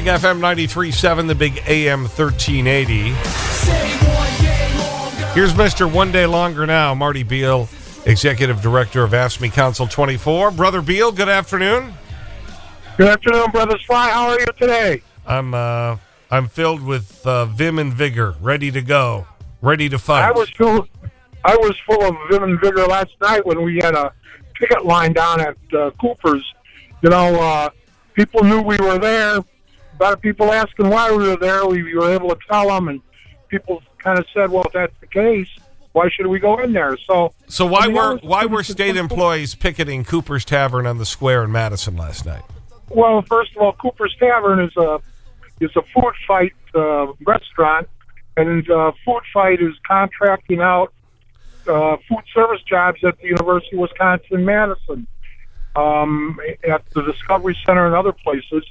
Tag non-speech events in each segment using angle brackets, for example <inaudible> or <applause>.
Big FM 93.7, the Big AM 1380. Here's Mr. One Day Longer Now, Marty Beil, Executive Director of AFSCME Council 24. Brother Beil, good afternoon. Good afternoon, Brother Sly. How are you today? I'm, uh, I'm filled with uh, vim and vigor, ready to go, ready to fight. I was full, I was full of vim and vigor last night when we had a picket line down at uh, Cooper's. You know, uh, people knew we were there. A lot of people asking why we were there. We, we were able to tell them, and people kind of said, "Well, if that's the case, why should we go in there?" So, so why were why were state employees picketing Cooper's Tavern on the square in Madison last night? Well, first of all, Cooper's Tavern is a is a food fight uh, restaurant, and uh, food fight is contracting out uh, food service jobs at the University of Wisconsin Madison, um, at the Discovery Center and other places.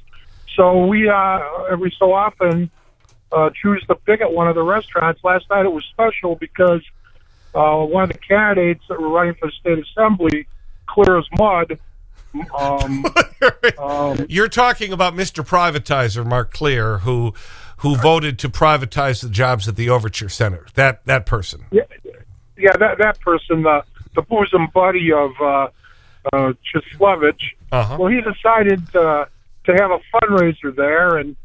So we uh, every so often uh, choose to pick at one of the restaurants. Last night it was special because uh, one of the candidates that were running for the state assembly, clear as mud. Um, <laughs> um, You're talking about Mr. Privatizer, Mark Clear, who who voted to privatize the jobs at the Overture Center. That that person. Yeah, yeah, that that person, the the bosom buddy of uh, uh, Cieslewicz. Uh-huh. Well, he decided uh, to have a fundraiser there, and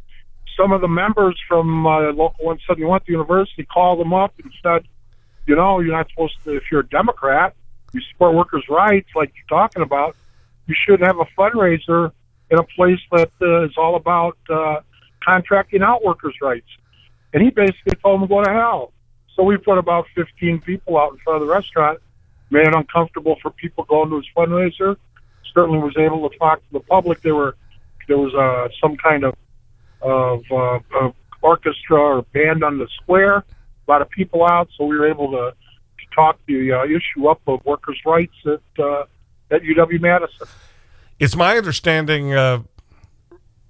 some of the members from uh, local 171 at the university called them up and said, "You know, you're not supposed to. If you're a Democrat, you support workers' rights, like you're talking about. You should have a fundraiser in a place that uh, is all about uh, contracting out workers' rights." And he basically told them to go to hell. So we put about 15 people out in front of the restaurant, made it uncomfortable for people going to his fundraiser. Certainly was able to talk to the public. They were there was uh, some kind of of, uh, of orchestra or band on the square. A lot of people out, so we were able to, to talk the uh, issue up of workers' rights at uh, at UW Madison. It's my understanding uh,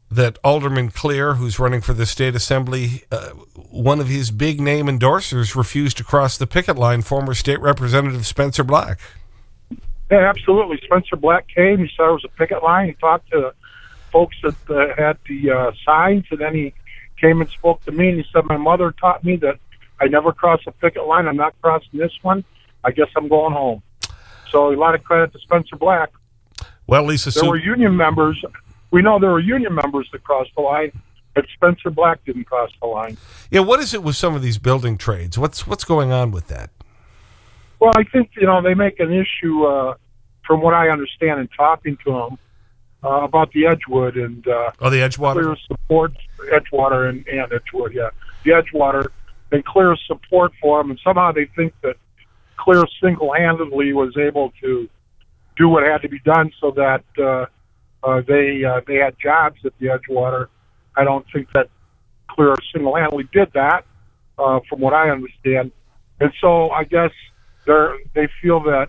that Alderman Clear, who's running for the state assembly, uh, one of his big name endorsers refused to cross the picket line, former state representative Spencer Black. Yeah, absolutely. Spencer Black came. He saw it was a picket line. He talked to folks that uh, had the uh, signs, and then he came and spoke to me. And he said, "My mother taught me that I never cross a picket line. I'm not crossing this one. I guess I'm going home." So a lot of credit to Spencer Black. Well, Lisa There Sue, were union members. We know there were union members that crossed the line, but Spencer Black didn't cross the line. yeah, what is it with some of these building trades? What's, what's going on with that? Well, I think you know they make an issue, uh, from what I understand in talking to them, uh, about the Edgewood and. Uh, Oh, the Edgewater? clear support Edgewater and, and Edgewood, yeah, the Edgewater, and clear support for them, and somehow they think that Clear single-handedly was able to do what had to be done so that uh, uh, they uh, they had jobs at the Edgewater. I don't think that Clear single-handedly did that, uh, from what I understand, and so I guess they're they feel that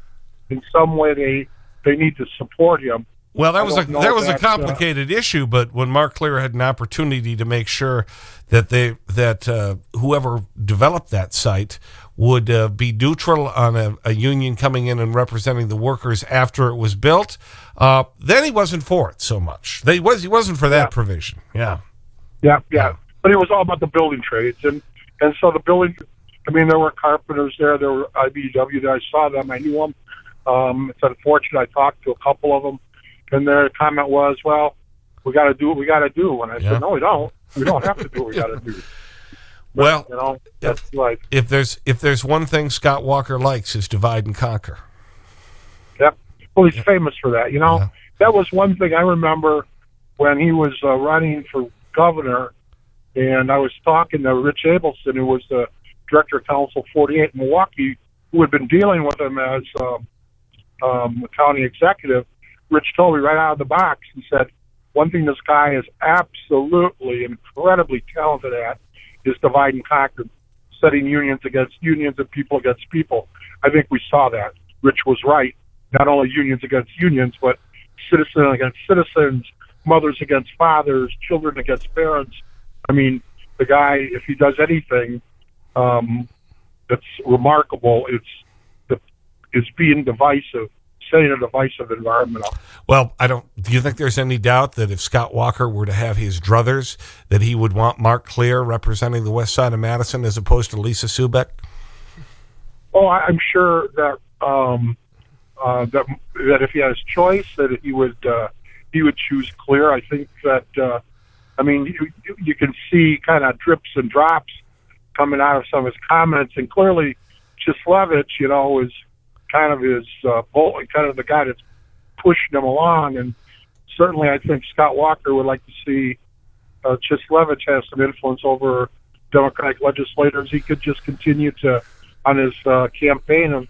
in some way they they need to support him. Well, that I was a that was a that, uh, complicated issue, but when Mark Clear had an opportunity to make sure that they that uh, whoever developed that site would uh, be neutral on a, a union coming in and representing the workers after it was built, uh, then he wasn't for it so much. They was he wasn't for that Yeah. provision. Yeah. Yeah, yeah. But it was all about the building trades, and and so the building. I mean, there were carpenters there. There were IBEW that I saw them. I knew them. Um, it's unfortunate. I talked to a couple of them, and their comment was, "Well, we got to do what we got to do." And I Yeah. said, "No, we don't. We don't have to do what we got to do." <laughs> Well, You know, that's like, if there's if there's one thing Scott Walker likes is divide and conquer. yeah. Well, he's famous for that. You know, Yeah. that was one thing I remember when he was uh, running for governor, and I was talking to Rich Abelson, who was the director of Council 48 in Milwaukee, who had been dealing with him as um, um, a county executive. Rich told me right out of the box, he said, one thing this guy is absolutely incredibly talented at is divide and conquer, setting unions against unions and people against people. I think we saw that. Rich was right. Not only unions against unions, but citizen against citizens, mothers against fathers, children against parents. I mean, the guy, if he does anything um, that's remarkable, it's the is being divisive, setting a divisive environment up. Well, I don't. Do you think there's any doubt that if Scott Walker were to have his druthers, that he would want Mark Clear representing the west side of Madison as opposed to Lisa Subeck? Oh, I'm sure that um, uh, that that if he had his choice, that he would uh, he would choose Clear. I think that uh, I mean you, you can see kind of drips and drops coming out of some of his comments, and clearly Cieslewicz, you know, is kind of his uh, kind of the guy that's pushing him along, and certainly I think Scott Walker would like to see uh, Cieslewicz has some influence over Democratic legislators. He could just continue to on his uh, campaign of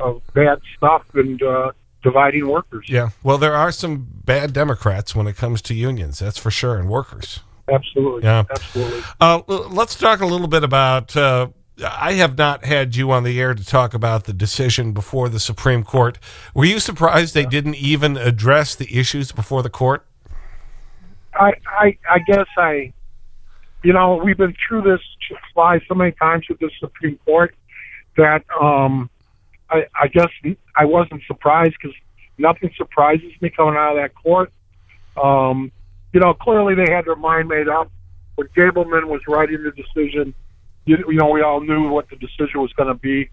of bad stuff and uh, dividing workers. Yeah, well, there are some bad Democrats when it comes to unions, that's for sure, and workers. Absolutely. Yeah. Absolutely. Uh, let's talk a little bit about. Uh, I have not had you on the air to talk about the decision before the Supreme Court. Were you surprised they didn't even address the issues before the court? I, I, I guess I, you know, we've been through this fly so many times with the Supreme Court that um, I, I guess I wasn't surprised because nothing surprises me coming out of that court. Um, you know, clearly they had their mind made up. When Gableman was writing the decision, you, you know, we all knew what the decision was going to be.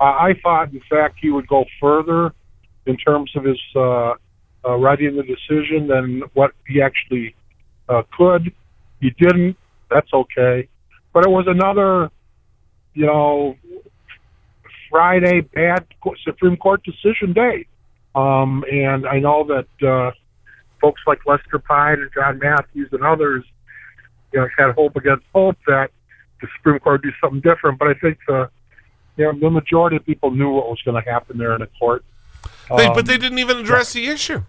Uh, I thought, in fact, he would go further in terms of his uh, uh, writing the decision than what he actually uh, could. He didn't. That's okay. But it was another, you know, Friday bad Supreme Court decision day. Um, and I know that uh, folks like Lester Pines and John Matthews and others, you know, had hope against hope that the Supreme Court do something different. But I think the, you know, the majority of people knew what was going to happen there in the court. They, um, but they didn't even address yeah. the issue.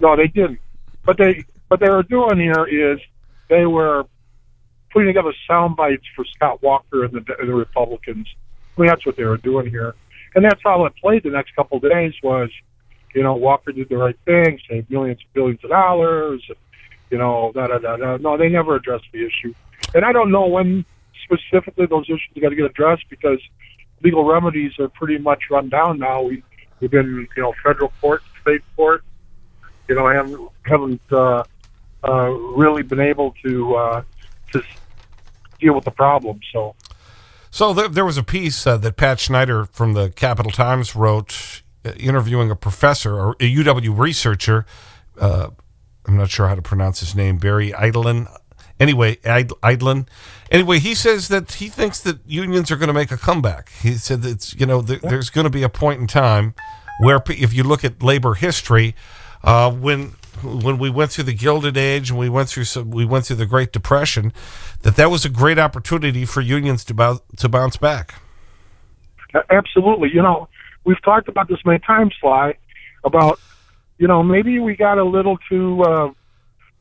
No, they didn't. But they, what they were doing here is they were putting together sound bites for Scott Walker and the, and the Republicans. I mean, that's what they were doing here, and that's how it played the next couple of days. Was you know Walker did the right thing, saved millions, billions of dollars, you know, da da da da. No, they never addressed the issue, and I don't know when specifically those issues got to get addressed because legal remedies are pretty much run down now. We we've been you know federal court, state court, you know, haven't haven't uh, uh, really been able to uh, to deal with the problem. So. So there, was a piece uh, that Pat Schneider from the Capital Times wrote uh, interviewing a professor or a UW researcher. Uh, I'm not sure how to pronounce his name, Barry Eidlin. Anyway, Eidlin. Anyway, he says that he thinks that unions are going to make a comeback. He said that, you know, there's going to be a point in time where if you look at labor history, uh, when when we went through the Gilded Age and we went through some, we went through the Great Depression, that that was a great opportunity for unions to, to bounce back. Absolutely. You know, we've talked about this many times, Sly, about, you know, maybe we got a little too uh,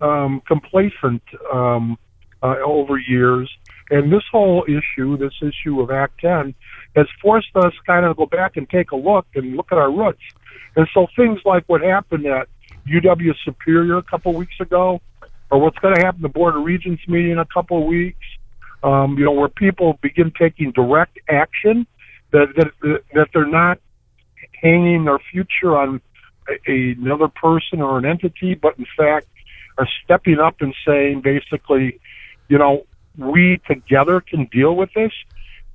um, complacent um, uh, over years. And this whole issue, this issue of Act 10, has forced us kind of go back and take a look and look at our roots. And so things like what happened at UW Superior a couple weeks ago, or what's going to happen at the Board of Regents meeting in a couple of weeks, um, you know, where people begin taking direct action, that, that, that they're not hanging their future on a, another person or an entity, but in fact are stepping up and saying basically, you know, we together can deal with this.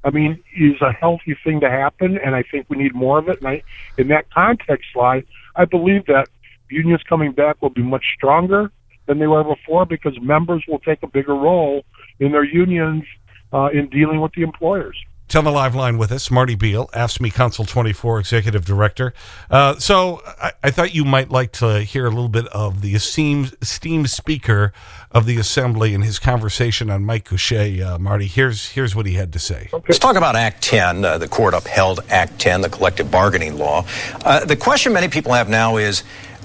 I mean, is a healthy thing to happen, and I think we need more of it. And I, in that context, Sly, I believe that unions coming back will be much stronger than they were before because members will take a bigger role in their unions uh, in dealing with the employers. On the live line with us, Marty Beil, AFSCME Council 24 Executive Director. Uh, so I, I, thought you might like to hear a little bit of the esteemed, esteemed Speaker of the Assembly and his conversation on Mike Gousha. Uh, Marty, here's, here's what he had to say. Okay. Let's talk about Act 10. Uh, the court upheld Act 10, the collective bargaining law. Uh, the question many people have now is,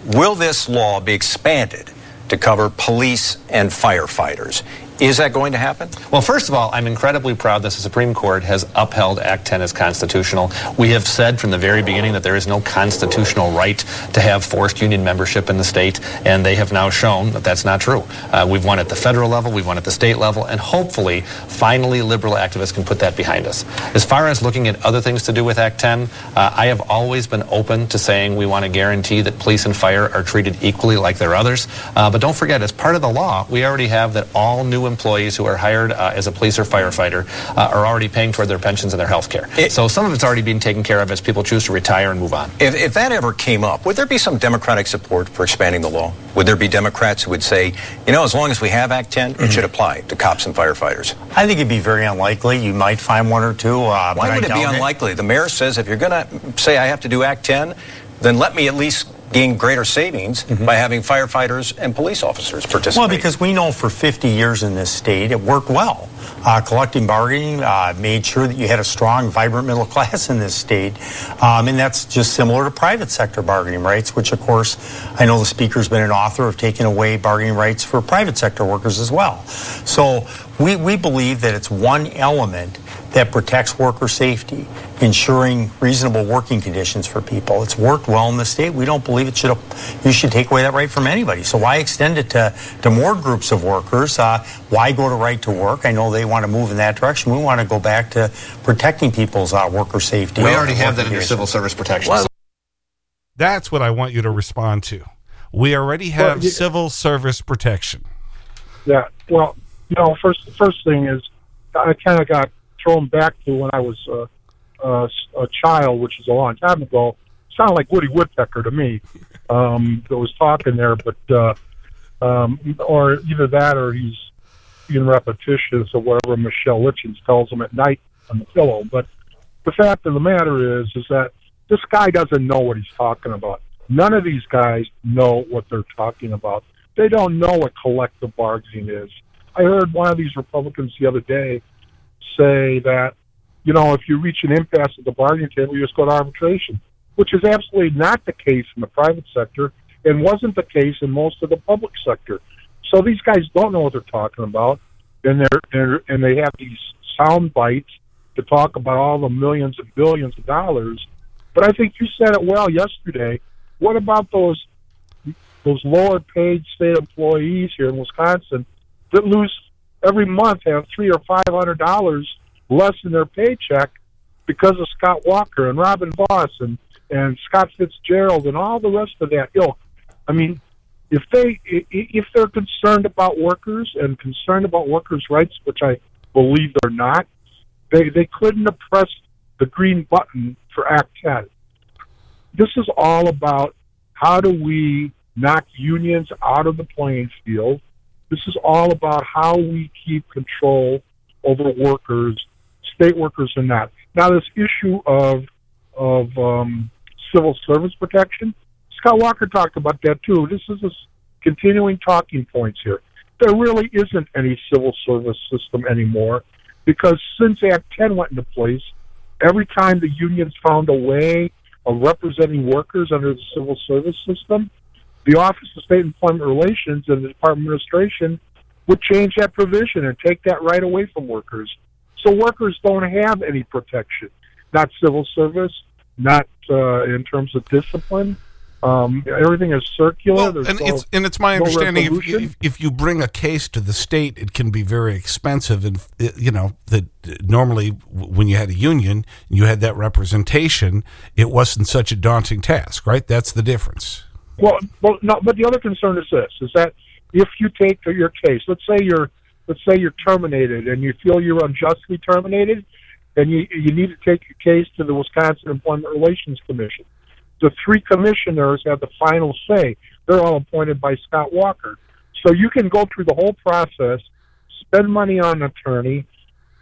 will this law be expanded to cover police and firefighters? Is that going to happen? Well, first of all, I'm incredibly proud that the Supreme Court has upheld Act 10 as constitutional. We have said from the very beginning that there is no constitutional right to have forced union membership in the state, and they have now shown that that's not true. Uh, we've won at the federal level, we've won at the state level, and hopefully, finally, liberal activists can put that behind us. As far as looking at other things to do with Act 10, uh, I have always been open to saying we want to guarantee that police and fire are treated equally like their others. Uh, but don't forget, as part of the law, we already have that all new employees who are hired uh, as a police or firefighter uh, are already paying toward their pensions and their health care. So some of it's already being taken care of as people choose to retire and move on. If, if that ever came up, would there be some Democratic support for expanding the law? Would there be Democrats who would say, you know, as long as we have Act 10, it should apply to cops and firefighters? I think it'd be very unlikely. You might find one or two. Uh, but Why I would it be doubt unlikely? The mayor says if you're going to say I have to do Act 10, then let me at least gain greater savings by having firefighters and police officers participate. Well, because we know for 50 years in this state, it worked well. Uh, collective bargaining uh, made sure that you had a strong, vibrant middle <laughs> class in this state. Um, and that's just similar to private sector bargaining rights, which, of course, I know the Speaker's been an author of taking away bargaining rights for private sector workers as well. So we, we believe that it's one element that protects worker safety, ensuring reasonable working conditions for people. It's worked well in the state. We don't believe it should. You should take away that right from anybody. So why extend it to, to more groups of workers? Uh, why go to right to work? I know they want to move in that direction. We want to go back to protecting people's uh, worker safety. We already have that in your civil service protection. Well, That's what I want you to respond to. We already have Well, you- civil service protection. Yeah. Well, you know, first first thing is I kind of got thrown back to when I was uh, uh, a child, which is a long time ago. Sounded like Woody Woodpecker to me. Um, that was talking there, but uh, um, or either that or he's being repetitious of whatever Michelle Litjens tells him at night on the pillow. But the fact of the matter is, is that this guy doesn't know what he's talking about. None of these guys know what they're talking about. They don't know what collective bargaining is. I heard one of these Republicans the other day say that, you know, if you reach an impasse at the bargaining table, you just go to arbitration, which is absolutely not the case in the private sector and wasn't the case in most of the public sector. So these guys don't know what they're talking about, and they're, they're and they have these sound bites to talk about all the millions and billions of dollars. But I think you said it well yesterday. What about those those lower paid state employees here in Wisconsin that lose every month have three or five hundred dollars less in their paycheck because of Scott Walker and Robin Vos and and Scott Fitzgerald and all the rest of that ilk. I mean, if they if they're concerned about workers and concerned about workers' rights, which I believe they're not, they they couldn't have pressed the green button for Act 10. This is all about how do we knock unions out of the playing field. This is all about how we keep control over workers, state workers and not. Now, this issue of of um, civil service protection, Scott Walker talked about that too. This is a continuing talking points here. There really isn't any civil service system anymore because since Act 10 went into place, every time the unions found a way of representing workers under the civil service system, the Office of State Employment Relations and the Department of Administration would change that provision and take that right away from workers. So workers don't have any protection, not civil service, not uh, in terms of discipline. Um, everything is circular. Well, and no- it's and it's my no understanding if, if if you bring a case to the state, it can be very expensive, and you know that normally when you had a union, you had that representation. It wasn't such a daunting task, right? That's the difference. Well, well, no. But the other concern is this: is that if you take your case, let's say you're, let's say you're terminated, and you feel you're unjustly terminated, and you you need to take your case to the Wisconsin Employment Relations Commission. The three commissioners have the final say. They're all appointed by Scott Walker, so you can go through the whole process, spend money on an attorney,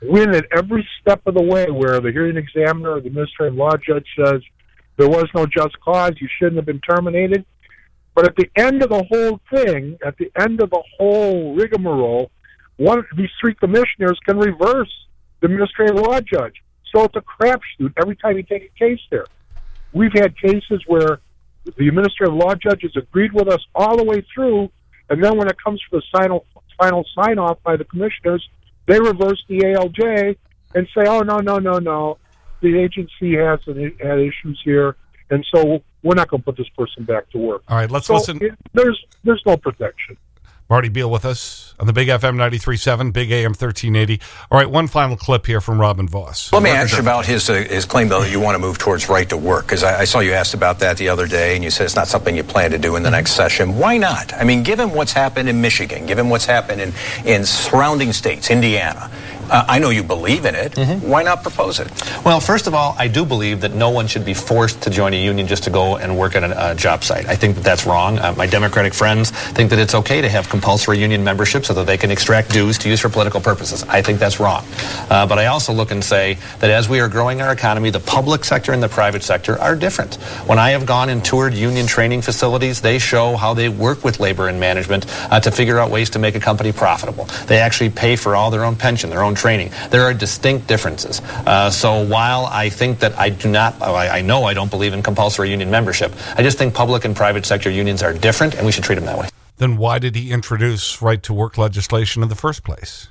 win at every step of the way. Where the hearing examiner or the administrative law judge says there was no just cause, you shouldn't have been terminated. But at the end of the whole thing, at the end of the whole rigmarole, one of these three commissioners can reverse the administrative law judge. So it's a crapshoot every time you take a case there. We've had cases where the administrative law judges agreed with us all the way through, and then when it comes to the final final sign off by the commissioners, they reverse the ALJ and say, "Oh no, no, no, no, the agency has an, had issues here, and so we're not going to put this person back to work." All right, let's So listen. it, there's there's no protection. Marty Beil with us on the Big FM 93.7, Big AM 1380. All right, one final clip here from Robin Vos. Let me ask you about his uh, his claim, though, that you want to move towards right to work, because I, I saw you asked about that the other day, and you said it's not something you plan to do in the next session. Why not? I mean, given what's happened in Michigan, given what's happened in, in surrounding states, Indiana, uh, I know you believe in it. Why not propose it? Well, first of all, I do believe that no one should be forced to join a union just to go and work at a, a job site. I think that that's wrong. Uh, my Democratic friends think that it's okay to have compulsory union membership so that they can extract dues to use for political purposes. I think that's wrong. Uh, but I also look and say that as we are growing our economy, the public sector and the private sector are different. When I have gone and toured union training facilities, they show how they work with labor and management uh, to figure out ways to make a company profitable. They actually pay for all their own pension, their own training. There are distinct differences. Uh, so while I think that I do not, oh, I, I know I don't believe in compulsory union membership, I just think public and private sector unions are different and we should treat them that way. Then why did he introduce right to work legislation in the first place?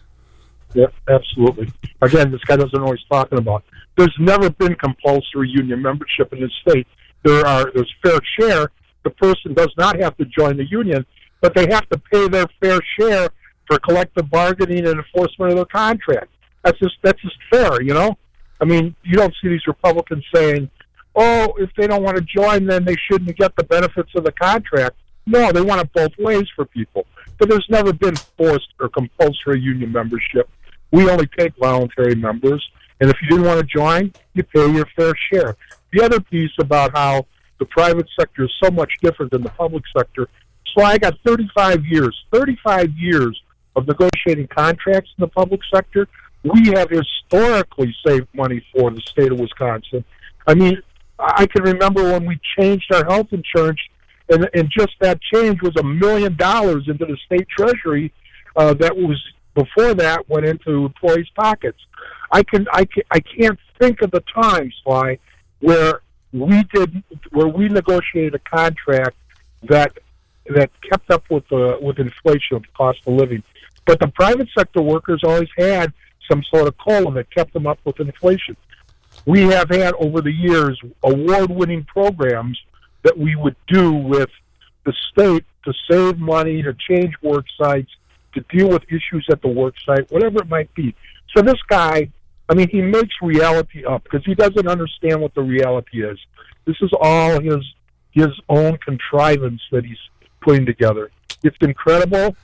Yeah, absolutely. Again, this guy doesn't know what he's talking about. There's never been compulsory union membership in this state. There are there's fair share. The person does not have to join the union, but they have to pay their fair share for collective bargaining and enforcement of their contract. That's just that's just fair, you know. I mean, you don't see these Republicans saying, "Oh, if they don't want to join, then they shouldn't get the benefits of the contract." No, they want it both ways for people. But there's never been forced or compulsory union membership. We only take voluntary members, and if you didn't want to join, you pay your fair share. The other piece about how the private sector is so much different than the public sector. So I got 35 years, 35 years of negotiating contracts in the public sector. We have historically saved money for the state of Wisconsin. I mean, I can remember when we changed our health insurance, and, and just that change was a million dollars into the state treasury. Uh, that was before that went into employees' pockets. I can I can I can't think of the time, Sly, where we did where we negotiated a contract that that kept up with the with inflation the cost of living. But the private sector workers always had some sort of cola that kept them up with inflation. We have had over the years award winning programs that we would do with the state to save money, to change work sites, to deal with issues at the work site, whatever it might be. So this guy, I mean, he makes reality up because he doesn't understand what the reality is. This is all his his own contrivance that he's putting together. It's incredible.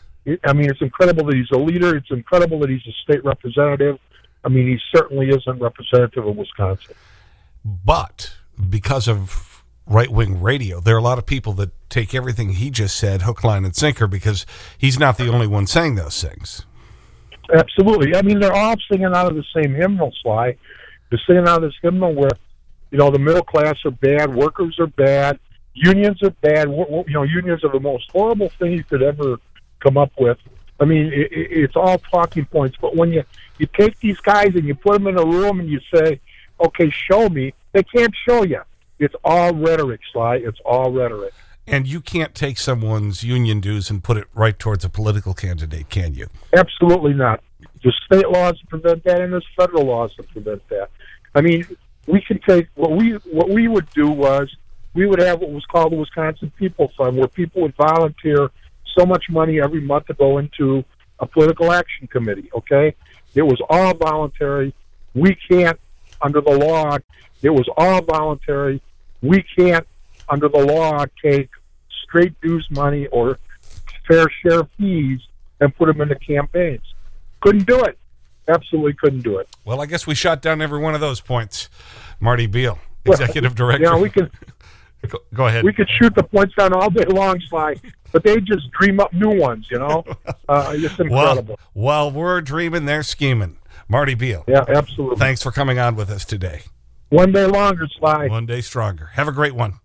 I mean, it's incredible that he's a leader. It's incredible that he's a state representative. I mean, he certainly isn't representative of Wisconsin. But because of right wing radio, there are a lot of people that take everything he just said hook, line, and sinker because he's not the only one saying those things. Absolutely. I mean, they're all singing out of the same hymnal, Sly. They're singing out of this hymnal where, you know, the middle class are bad, workers are bad, unions are bad. You know, unions are the most horrible thing you could ever come up with. I mean, it, it, it's all talking points. But when you you take these guys and you put them in a room and you say, "Okay, show me," they can't show you. It's all rhetoric, Sly. It's all rhetoric. And you can't take someone's union dues and put it right towards a political candidate, can you? Absolutely not. There's state laws that prevent that, and there's federal laws that prevent that. I mean, we can take what we what we would do was we would have what was called the Wisconsin People Fund, where people would volunteer so much money every month to go into a political action committee. Okay, it was all voluntary. We can't, under the law, it was all voluntary. We can't, under the law, take straight dues money or fair share fees and put them into campaigns. Couldn't do it. Absolutely couldn't do it. Well, I guess we shot down every one of those points. Marty Beil, executive director. Yeah, we can <laughs> Go, go ahead. we could shoot the points down all day long, Sly, but they just dream up new ones. You know, <laughs> uh, it's incredible. While, while we're dreaming, they're scheming. Marty Beil, yeah, absolutely. thanks for coming on with us today. One day longer, Sly. One day stronger. Have a great one.